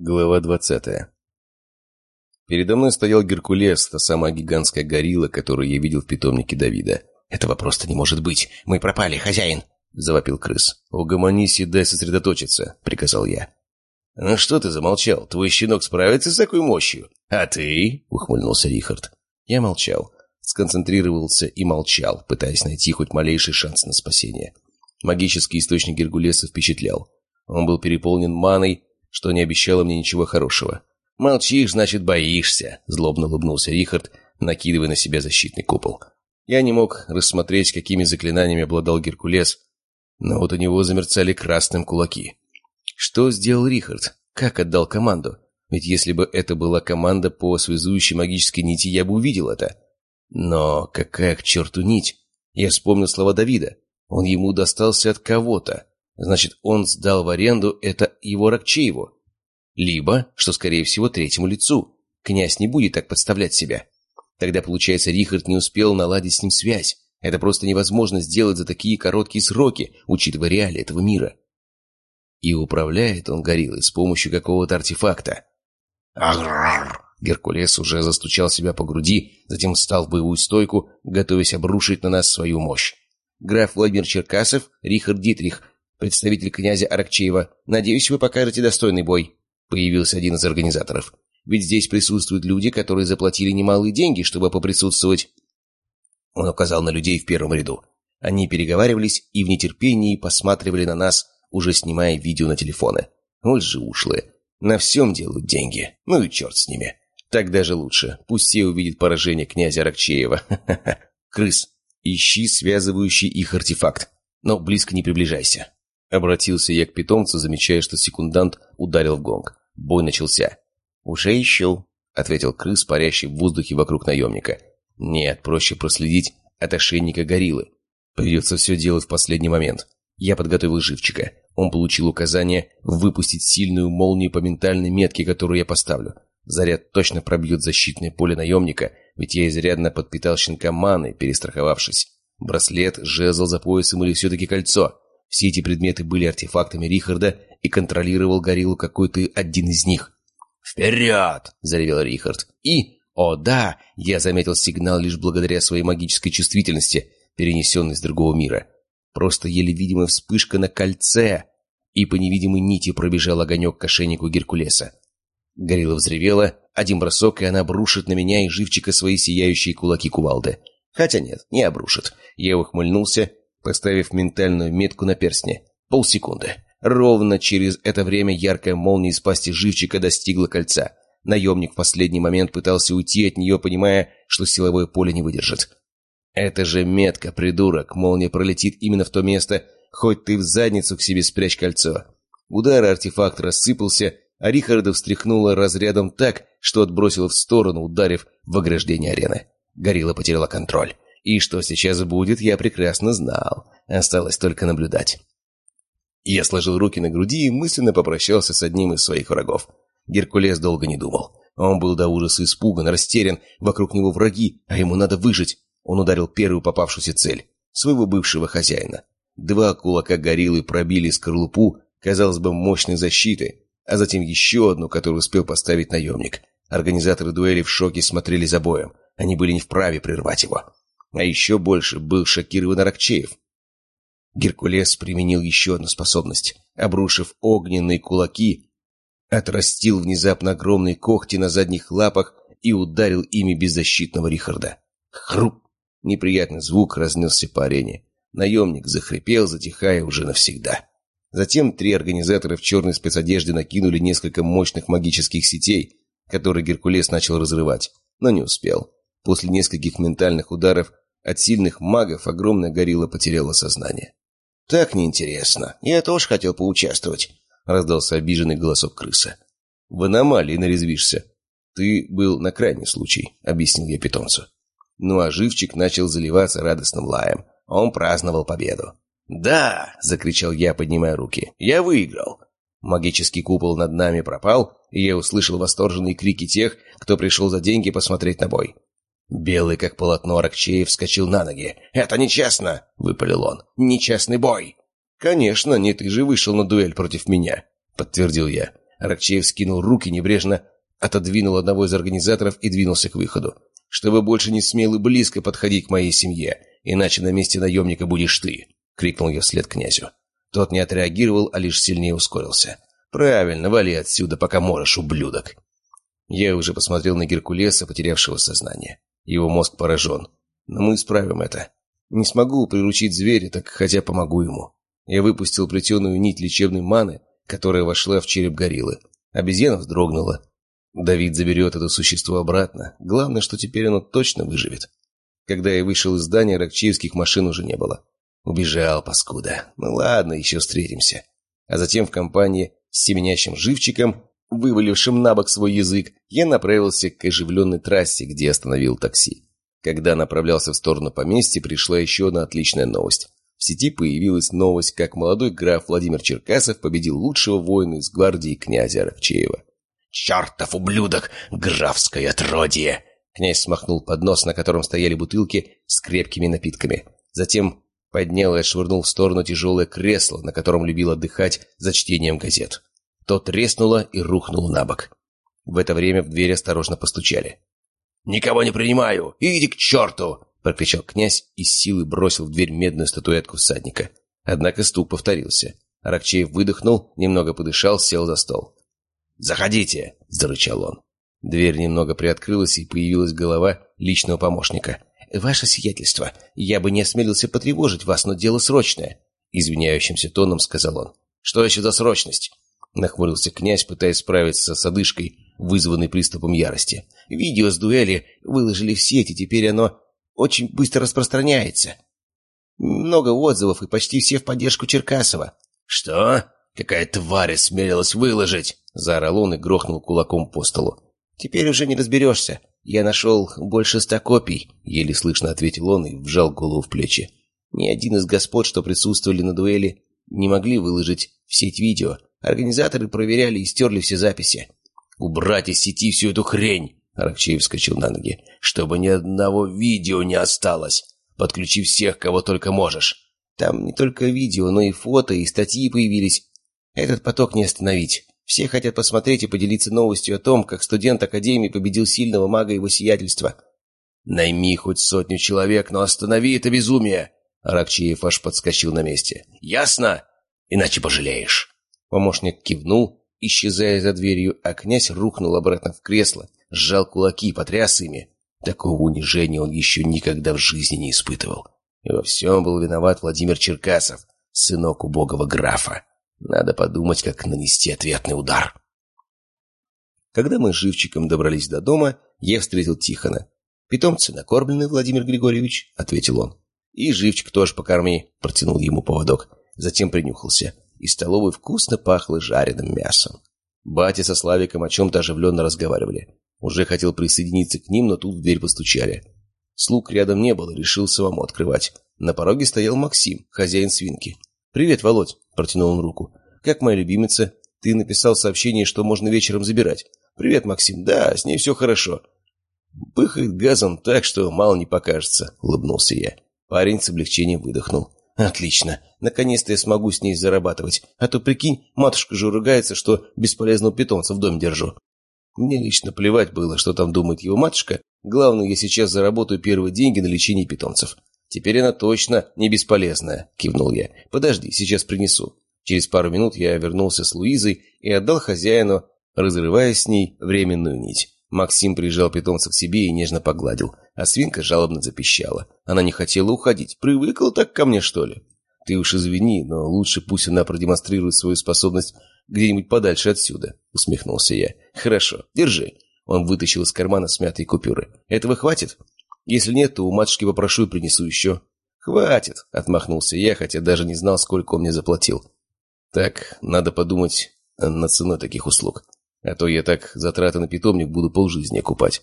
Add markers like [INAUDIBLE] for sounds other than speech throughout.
Глава двадцатая. Передо мной стоял Геркулес, та самая гигантская горилла, которую я видел в питомнике Давида. «Этого просто не может быть! Мы пропали, хозяин!» — завопил крыс. «Угомонись и дай сосредоточиться», — приказал я. «Ну что ты замолчал? Твой щенок справится с такой мощью?» «А ты?» — ухмыльнулся Рихард. Я молчал, сконцентрировался и молчал, пытаясь найти хоть малейший шанс на спасение. Магический источник Геркулеса впечатлял. Он был переполнен маной, что не обещало мне ничего хорошего. «Молчишь, значит, боишься», — злобно улыбнулся Рихард, накидывая на себя защитный купол. Я не мог рассмотреть, какими заклинаниями обладал Геркулес, но вот у него замерцали красным кулаки. Что сделал Рихард? Как отдал команду? Ведь если бы это была команда по связующей магической нити, я бы увидел это. Но какая к черту нить? Я вспомнил слова Давида. Он ему достался от кого-то. Значит, он сдал в аренду это его Рокчееву. Либо, что скорее всего, третьему лицу. Князь не будет так подставлять себя. Тогда, получается, Рихард не успел наладить с ним связь. Это просто невозможно сделать за такие короткие сроки, учитывая реалии этого мира. И управляет он гориллой с помощью какого-то артефакта. Аграр! Геркулес уже застучал себя по груди, затем встал в боевую стойку, готовясь обрушить на нас свою мощь. Граф Владимир Черкасов, Рихард Дитрих, представитель князя Аракчеева. Надеюсь, вы покажете достойный бой», — появился один из организаторов. «Ведь здесь присутствуют люди, которые заплатили немалые деньги, чтобы поприсутствовать». Он указал на людей в первом ряду. Они переговаривались и в нетерпении посматривали на нас, уже снимая видео на телефоны. Вот же ушлые. На всем делают деньги. Ну и черт с ними. Так даже лучше. Пусть все увидят поражение князя Аракчеева. [LAUGHS] Крыс, ищи связывающий их артефакт. Но близко не приближайся. Обратился я к питомцу, замечая, что секундант ударил в гонг. Бой начался. «Уже ищу», — ответил крыс, парящий в воздухе вокруг наемника. «Нет, проще проследить от ошейника гориллы. Придется все делать в последний момент. Я подготовил живчика. Он получил указание выпустить сильную молнию по ментальной метке, которую я поставлю. Заряд точно пробьет защитное поле наемника, ведь я изрядно подпитал щенка маной, перестраховавшись. Браслет, жезл за поясом или все-таки кольцо. Все эти предметы были артефактами Рихарда, и контролировал гориллу какой-то один из них. «Вперед!» — заревел Рихард. И, о да, я заметил сигнал лишь благодаря своей магической чувствительности, перенесенной с другого мира. Просто еле видимая вспышка на кольце, и по невидимой нити пробежал огонек к ошейнику Геркулеса. Горилла взревела, один бросок, и она обрушит на меня и живчика свои сияющие кулаки кувалды. Хотя нет, не обрушит. Я ухмыльнулся поставив ментальную метку на перстне. Полсекунды. Ровно через это время яркая молния из пасти живчика достигла кольца. Наемник в последний момент пытался уйти от нее, понимая, что силовое поле не выдержит. «Это же метка, придурок! Молния пролетит именно в то место, хоть ты в задницу к себе спрячь кольцо!» Удар артефакт рассыпался, а Рихарда встряхнуло разрядом так, что отбросило в сторону, ударив в ограждение арены. Горилла потеряла контроль. И что сейчас будет, я прекрасно знал. Осталось только наблюдать. Я сложил руки на груди и мысленно попрощался с одним из своих врагов. Геркулес долго не думал. Он был до ужаса испуган, растерян, вокруг него враги, а ему надо выжить. Он ударил первую попавшуюся цель — своего бывшего хозяина. Два кулака гориллы пробили скорлупу, казалось бы, мощной защиты, а затем еще одну, которую успел поставить наемник. Организаторы дуэли в шоке смотрели за боем. Они были не вправе прервать его. А еще больше был шокирован Аракчеев. Геркулес применил еще одну способность. Обрушив огненные кулаки, отрастил внезапно огромные когти на задних лапах и ударил ими беззащитного Рихарда. Хруп! Неприятный звук разнесся по арене. Наемник захрипел, затихая уже навсегда. Затем три организатора в черной спецодежде накинули несколько мощных магических сетей, которые Геркулес начал разрывать, но не успел. После нескольких ментальных ударов от сильных магов огромная горилла потеряла сознание. «Так неинтересно. Я тоже хотел поучаствовать», — раздался обиженный голосок крыса. «В аномалии нарезвишься. Ты был на крайний случай», — объяснил я питомцу. Ну а живчик начал заливаться радостным лаем. Он праздновал победу. «Да!» — закричал я, поднимая руки. «Я выиграл!» Магический купол над нами пропал, и я услышал восторженные крики тех, кто пришел за деньги посмотреть на бой. Белый, как полотно, Аракчеев вскочил на ноги. «Это нечестно!» — выпалил он. «Нечестный бой!» «Конечно, не ты же вышел на дуэль против меня», — подтвердил я. Аракчеев скинул руки, небрежно отодвинул одного из организаторов и двинулся к выходу. «Чтобы больше не смел и близко подходить к моей семье, иначе на месте наемника будешь ты!» — крикнул я вслед князю. Тот не отреагировал, а лишь сильнее ускорился. «Правильно, вали отсюда, пока можешь, ублюдок!» Я уже посмотрел на Геркулеса, потерявшего сознание. Его мозг поражен. Но мы исправим это. Не смогу приручить зверя, так хотя помогу ему. Я выпустил плетеную нить лечебной маны, которая вошла в череп гориллы. Обезьяна вздрогнула. Давид заберет это существо обратно. Главное, что теперь оно точно выживет. Когда я вышел из здания, ракчеевских машин уже не было. Убежал, паскуда. Ну ладно, еще встретимся. А затем в компании с семенящим живчиком, вывалившим на бок свой язык, я направился к оживленной трассе, где остановил такси. Когда направлялся в сторону поместья, пришла еще одна отличная новость. В сети появилась новость, как молодой граф Владимир Черкасов победил лучшего воина из гвардии князя Аракчеева. «Чертов ублюдок! Графское отродье!» Князь смахнул поднос, на котором стояли бутылки с крепкими напитками. Затем поднял и отшвырнул в сторону тяжелое кресло, на котором любил отдыхать за чтением газет. Тот треснуло и рухнул на бок. В это время в дверь осторожно постучали. «Никого не принимаю! Иди к черту!» — прокричал князь и с силой бросил в дверь медную статуэтку всадника. Однако стук повторился. Аракчеев выдохнул, немного подышал, сел за стол. «Заходите!» — зарычал он. Дверь немного приоткрылась, и появилась голова личного помощника. «Ваше сиятельство, я бы не осмелился потревожить вас, но дело срочное», — извиняющимся тоном сказал он. «Что еще за срочность?» — нахмурился князь, пытаясь справиться с одышкой, вызванной приступом ярости. «Видео с дуэли выложили в сеть, и теперь оно очень быстро распространяется. Много отзывов, и почти все в поддержку Черкасова. «Что? Какая тварь осмелилась выложить?» — заорал он и грохнул кулаком по столу. «Теперь уже не разберешься. Я нашел больше ста копий», — еле слышно ответил он и вжал голову в плечи. «Ни один из господ, что присутствовали на дуэли, не могли выложить в сеть видео. Организаторы проверяли и стерли все записи». «Убрать из сети всю эту хрень!» Аракчеев вскочил на ноги. «Чтобы ни одного видео не осталось! Подключи всех, кого только можешь!» «Там не только видео, но и фото, и статьи появились. Этот поток не остановить. Все хотят посмотреть и поделиться новостью о том, как студент Академии победил сильного мага его сиятельства». «Найми хоть сотню человек, но останови это безумие!» Аракчеев аж подскочил на месте. «Ясно? Иначе пожалеешь!» Помощник кивнул, исчезая за дверью, а князь рухнул обратно в кресло, сжал кулаки, потряс ими. Такого унижения он еще никогда в жизни не испытывал. И во всем был виноват Владимир Черкасов, сынок убогого графа. Надо подумать, как нанести ответный удар. Когда мы с Живчиком добрались до дома, я встретил Тихона. «Питомцы накормлены, Владимир Григорьевич», — ответил он. «И Живчик тоже покорми», — протянул ему поводок. Затем принюхался. Из столовой вкусно пахло жареным мясом. Батя со Славиком о чем-то оживленно разговаривали. Уже хотел присоединиться к ним, но тут в дверь постучали. Слуг рядом не было, решил самому открывать. На пороге стоял Максим, хозяин свинки. «Привет, Володь!» – протянул он руку. «Как моя любимица? Ты написал сообщение, что можно вечером забирать». «Привет, Максим. Да, с ней все хорошо». «Пыхает газом так, что мало не покажется», – улыбнулся я. Парень с облегчением выдохнул. «Отлично. Наконец-то я смогу с ней зарабатывать. А то, прикинь, матушка же ругается, что бесполезного питомца в доме держу. Мне лично плевать было, что там думает его матушка. Главное, я сейчас заработаю первые деньги на лечение питомцев. Теперь она точно не бесполезная, кивнул я. Подожди, сейчас принесу. Через пару минут я вернулся с Луизой и отдал хозяину, разрывая с ней временную нить. Максим прижал питомца к себе и нежно погладил, а свинка жалобно запищала. Она не хотела уходить. Привыкла так ко мне, что ли? Ты уж извини, но лучше пусть она продемонстрирует свою способность где-нибудь подальше отсюда», — усмехнулся я. «Хорошо, держи». Он вытащил из кармана смятые купюры. «Этого хватит? Если нет, то у матушки попрошу и принесу еще». «Хватит», — отмахнулся я, хотя даже не знал, сколько он мне заплатил. «Так, надо подумать над ценой таких услуг. А то я так затраты на питомник буду полжизни окупать.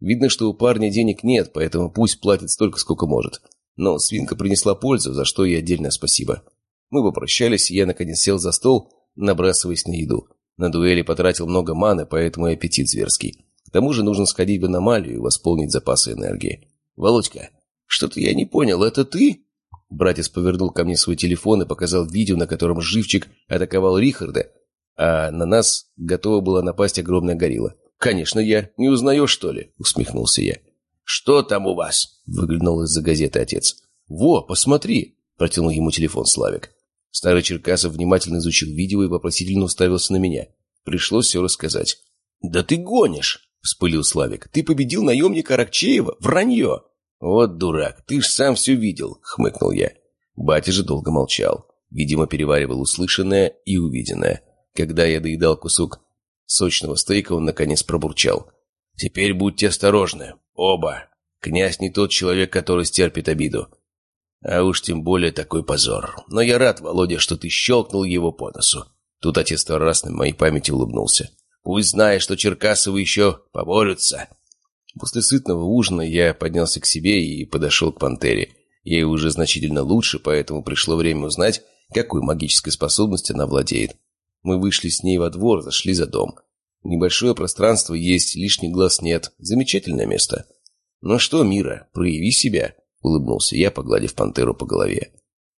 Видно, что у парня денег нет, поэтому пусть платит столько, сколько может. Но свинка принесла пользу, за что ей отдельное спасибо». Мы попрощались, и я наконец сел за стол, набрасываясь на еду. На дуэли потратил много маны, поэтому и аппетит зверский. К тому же нужно сходить в аномалию и восполнить запасы энергии. «Володька, что-то я не понял, это ты?» Братец повернул ко мне свой телефон и показал видео, на котором живчик атаковал Рихарда а на нас готова была напасть огромная горилла. «Конечно, я. Не узнаешь, что ли?» — усмехнулся я. «Что там у вас?» — выглянул из-за газеты отец. «Во, посмотри!» — протянул ему телефон Славик. Старый Черкасов внимательно изучил видео и вопросительно уставился на меня. Пришлось все рассказать. «Да ты гонишь!» — вспылил Славик. «Ты победил наемника Аракчеева? Вранье!» «Вот дурак, ты ж сам все видел!» — хмыкнул я. Батя же долго молчал. Видимо, переваривал услышанное и увиденное. Когда я доедал кусок сочного стейка, он наконец пробурчал. «Теперь будьте осторожны. Оба. Князь не тот человек, который стерпит обиду. А уж тем более такой позор. Но я рад, Володя, что ты щелкнул его по носу». Тут отец второй раз на моей памяти улыбнулся. «Пусть знает, что Черкасовы еще поборются». После сытного ужина я поднялся к себе и подошел к пантере. Ей уже значительно лучше, поэтому пришло время узнать, какой магической способностью она владеет. Мы вышли с ней во двор, зашли за дом. Небольшое пространство есть, лишний глаз нет. Замечательное место. «Ну что, Мира, прояви себя», — улыбнулся я, погладив пантеру по голове.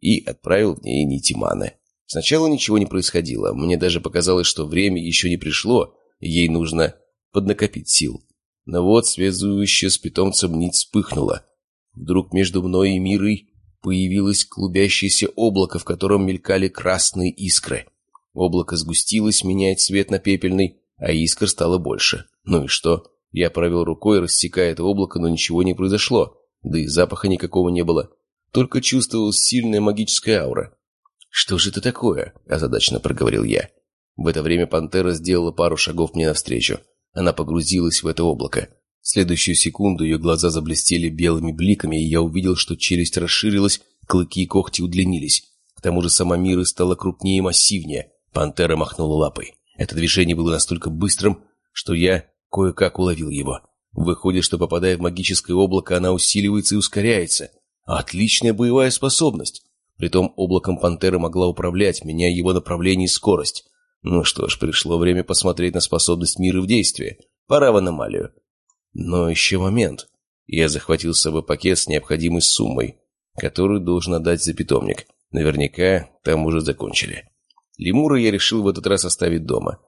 И отправил в ней нити маны. Сначала ничего не происходило. Мне даже показалось, что время еще не пришло, и ей нужно поднакопить сил. Но вот связующая с питомцем нить вспыхнула. Вдруг между мной и Мирой появилось клубящееся облако, в котором мелькали красные искры. Облако сгустилось, меняя цвет на пепельный, а искр стало больше. Ну и что? Я провел рукой, рассекая это облако, но ничего не произошло. Да и запаха никакого не было. Только чувствовалась сильная магическая аура. «Что же это такое?» – озадаченно проговорил я. В это время пантера сделала пару шагов мне навстречу. Она погрузилась в это облако. В следующую секунду ее глаза заблестели белыми бликами, и я увидел, что челюсть расширилась, клыки и когти удлинились. К тому же сама Мира стала крупнее и массивнее. Пантера махнула лапой. Это движение было настолько быстрым, что я кое-как уловил его. Выходит, что попадая в магическое облако, она усиливается и ускоряется. Отличная боевая способность. Притом облаком пантера могла управлять, меняя его направление и скорость. Ну что ж, пришло время посмотреть на способность мира в действии. Пора в аномалию. Но еще момент. Я захватил с собой пакет с необходимой суммой, которую должен отдать за питомник. Наверняка там уже закончили. Лемура я решил в этот раз оставить дома.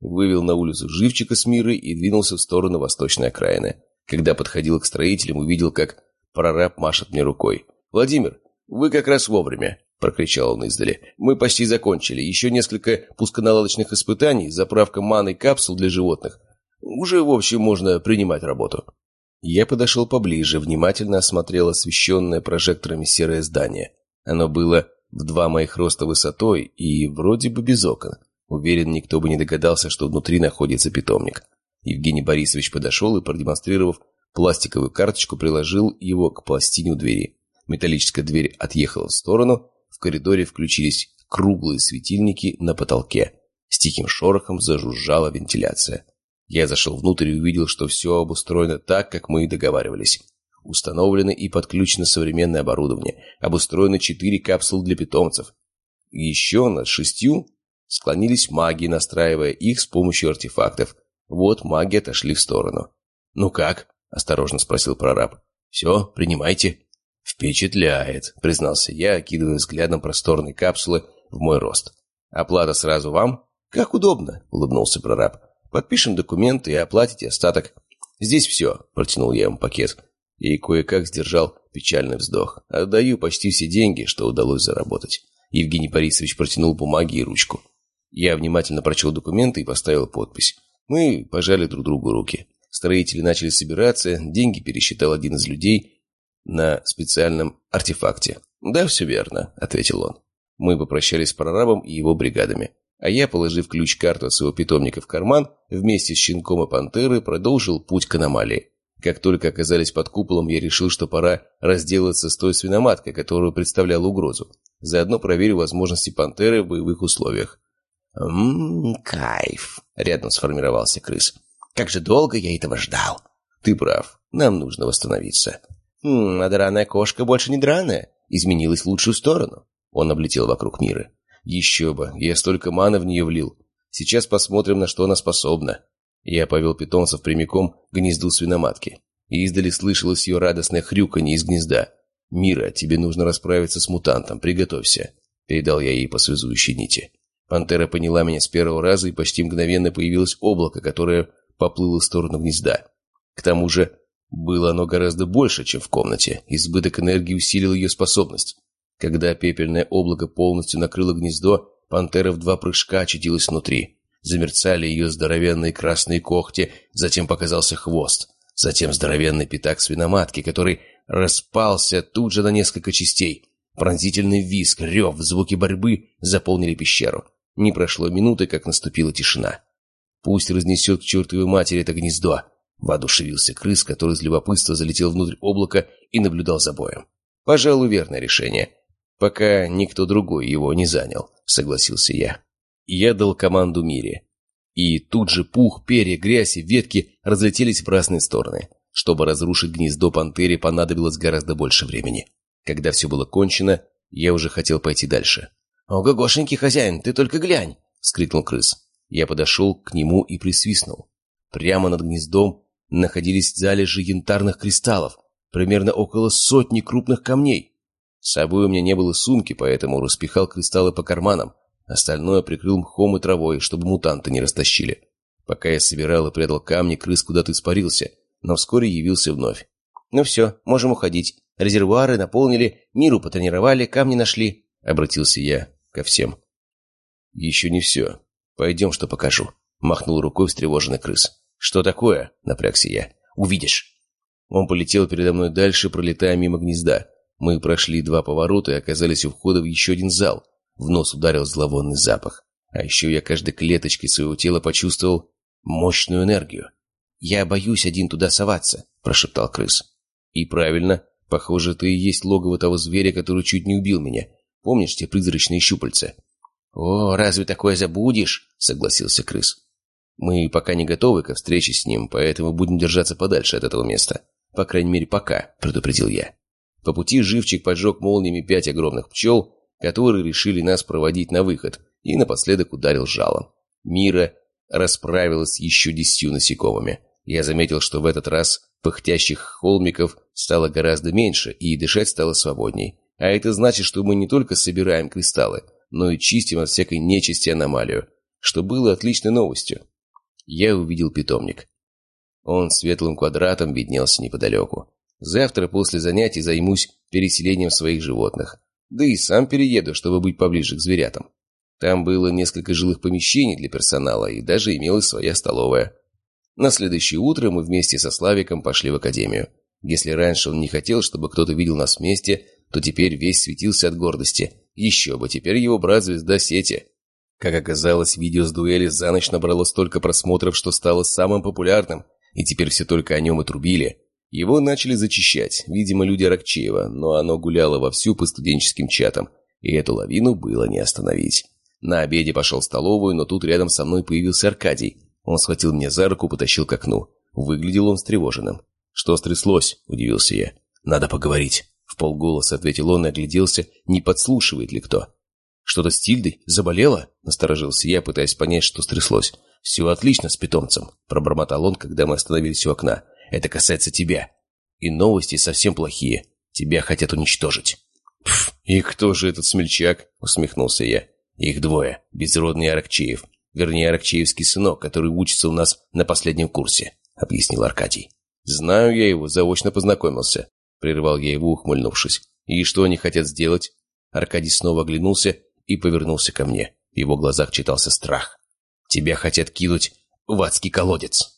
Вывел на улицу живчика с Мирой и двинулся в сторону восточной окраины. Когда подходил к строителям, увидел, как прораб машет мне рукой. «Владимир, вы как раз вовремя», — прокричал он издали. «Мы почти закончили. Еще несколько пусконаладочных испытаний, заправка маны капсул для животных. Уже, в общем, можно принимать работу». Я подошел поближе, внимательно осмотрел освещенное прожекторами серое здание. Оно было в два моих роста высотой и вроде бы без окон. Уверен, никто бы не догадался, что внутри находится питомник. Евгений Борисович подошел и, продемонстрировав пластиковую карточку, приложил его к пластине у двери. Металлическая дверь отъехала в сторону, в коридоре включились круглые светильники на потолке. С тихим шорохом зажужжала вентиляция. Я зашел внутрь и увидел, что все обустроено так, как мы и договаривались. Установлено и подключено современное оборудование. Обустроены четыре капсулы для питомцев. Еще над шестью склонились маги, настраивая их с помощью артефактов. Вот маги отошли в сторону. «Ну как?» – осторожно спросил прораб. «Все, принимайте». «Впечатляет», – признался я, окидывая взглядом просторные капсулы в мой рост. «Оплата сразу вам?» «Как удобно», – улыбнулся прораб. «Подпишем документы и оплатите остаток». «Здесь все», – протянул я ему пакет и кое-как сдержал печальный вздох. Отдаю почти все деньги, что удалось заработать. Евгений Борисович протянул бумаги и ручку. Я внимательно прочел документы и поставил подпись. Мы пожали друг другу руки. Строители начали собираться, деньги пересчитал один из людей на специальном артефакте. «Да, все верно», — ответил он. Мы попрощались с прорабом и его бригадами. А я, положив ключ-карту от своего питомника в карман, вместе с щенком и пантерой продолжил путь к аномалии. Как только оказались под куполом, я решил, что пора разделаться с той свиноматкой, которую представляла угрозу. Заодно проверю возможности пантеры в боевых условиях. «Ммм, кайф!» — рядом сформировался крыс. «Как же долго я этого ждал!» «Ты прав. Нам нужно восстановиться». «Хм, а драная кошка больше не драная. Изменилась в лучшую сторону». Он облетел вокруг мира. «Еще бы! Я столько маны в нее влил. Сейчас посмотрим, на что она способна». Я повел питомцев прямиком к гнезду свиноматки. И издали слышалось ее радостное хрюканье из гнезда. «Мира, тебе нужно расправиться с мутантом, приготовься», — передал я ей по связующей нити. Пантера поняла меня с первого раза, и почти мгновенно появилось облако, которое поплыло в сторону гнезда. К тому же было оно гораздо больше, чем в комнате. Избыток энергии усилил ее способность. Когда пепельное облако полностью накрыло гнездо, пантера в два прыжка очутилась внутри. Замерцали ее здоровенные красные когти, затем показался хвост. Затем здоровенный пятак свиноматки, который распался тут же на несколько частей. Пронзительный визг, рев, звуки борьбы заполнили пещеру. Не прошло минуты, как наступила тишина. «Пусть разнесет к чертовой матери это гнездо!» Воодушевился крыс, который из любопытства залетел внутрь облака и наблюдал за боем. «Пожалуй, верное решение. Пока никто другой его не занял», — согласился я. Я дал команду Мире. И тут же пух, перья, грязь и ветки разлетелись в разные стороны. Чтобы разрушить гнездо пантере, понадобилось гораздо больше времени. Когда все было кончено, я уже хотел пойти дальше. «Ого-гошенький хозяин, ты только глянь!» — скрикнул крыс. Я подошел к нему и присвистнул. Прямо над гнездом находились залежи янтарных кристаллов, примерно около сотни крупных камней. С собой у меня не было сумки, поэтому распихал кристаллы по карманам. Остальное прикрыл мхом и травой, чтобы мутанты не растащили. Пока я собирал и прятал камни, крыс куда-то испарился, но вскоре явился вновь. «Ну все, можем уходить. Резервуары наполнили, миру потренировали, камни нашли», — обратился я ко всем. «Еще не все. Пойдем, что покажу», — махнул рукой встревоженный крыс. «Что такое?» — напрягся я. «Увидишь». Он полетел передо мной дальше, пролетая мимо гнезда. Мы прошли два поворота и оказались у входа в еще один зал. В нос ударил зловонный запах. А еще я каждой клеточкой своего тела почувствовал мощную энергию. «Я боюсь один туда соваться», — прошептал крыс. «И правильно. Похоже, это и есть логово того зверя, который чуть не убил меня. Помнишь те призрачные щупальца?» «О, разве такое забудешь?» — согласился крыс. Мы пока не готовы ко встрече с ним, поэтому будем держаться подальше от этого места. По крайней мере, пока», — предупредил я. По пути живчик поджег молниями пять огромных пчел, которые решили нас проводить на выход, и напоследок ударил жалом. Мира расправилась еще десятью насекомыми. Я заметил, что в этот раз пыхтящих холмиков стало гораздо меньше, и дышать стало свободней. А это значит, что мы не только собираем кристаллы, но и чистим от всякой нечисти аномалию, что было отличной новостью я увидел питомник. Он светлым квадратом виднелся неподалеку. Завтра после занятий займусь переселением своих животных. Да и сам перееду, чтобы быть поближе к зверятам. Там было несколько жилых помещений для персонала, и даже имелась своя столовая. На следующее утро мы вместе со Славиком пошли в академию. Если раньше он не хотел, чтобы кто-то видел нас вместе, то теперь весь светился от гордости. Еще бы, теперь его брат звезда сети. Как оказалось, видео с дуэли за ночь набрало столько просмотров, что стало самым популярным, и теперь все только о нем и трубили. Его начали зачищать, видимо, люди Аракчеева, но оно гуляло вовсю по студенческим чатам, и эту лавину было не остановить. На обеде пошел в столовую, но тут рядом со мной появился Аркадий. Он схватил меня за руку, потащил к окну. Выглядел он встревоженным. «Что стряслось?» – удивился я. «Надо поговорить». В полголоса ответил он и огляделся, не подслушивает ли кто. «Что-то с Тильдой? Заболела?» — насторожился я, пытаясь понять, что стряслось. «Все отлично с питомцем», — пробормотал он, когда мы остановились у окна. «Это касается тебя. И новости совсем плохие. Тебя хотят уничтожить». «Пф, и кто же этот смельчак?» — усмехнулся я. «Их двое. Безродный Аракчеев. Вернее, Аракчеевский сынок, который учится у нас на последнем курсе», — объяснил Аркадий. «Знаю я его, заочно познакомился», — прервал я его, ухмыльнувшись. «И что они хотят сделать?» Аркадий снова оглянулся и повернулся ко мне. В его глазах читался страх. «Тебя хотят кинуть в адский колодец!»